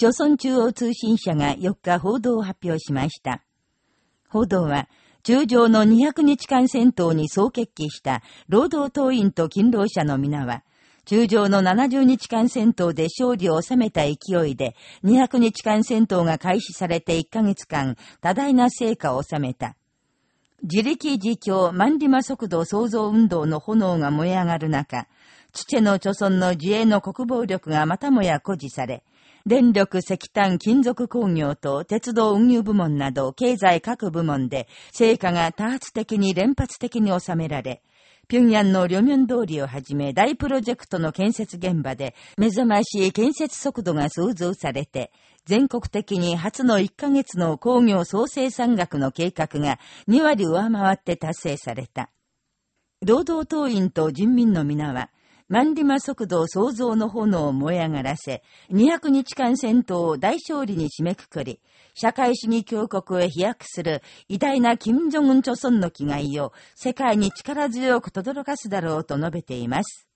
朝鮮中央通信社が4日報道を発表しました。報道は、中上の200日間戦闘に総決起した労働党員と勤労者の皆は、中上の70日間戦闘で勝利を収めた勢いで、200日間戦闘が開始されて1ヶ月間、多大な成果を収めた。自力自強万里馬速度創造運動の炎が燃え上がる中、父の著村の自衛の国防力がまたもや誇示され、電力、石炭、金属工業と鉄道運輸部門など経済各部門で成果が多発的に連発的に収められ、平壌の両面通りをはじめ大プロジェクトの建設現場で目覚ましい建設速度が想像されて、全国的に初の1ヶ月の工業総生産額の計画が2割上回って達成された。労働党員と人民の皆は、万里馬速度創造の炎を燃え上がらせ、200日間戦闘を大勝利に締めくくり、社会主義強国へ飛躍する偉大な金正恩朝鮮の気概を世界に力強く轟かすだろうと述べています。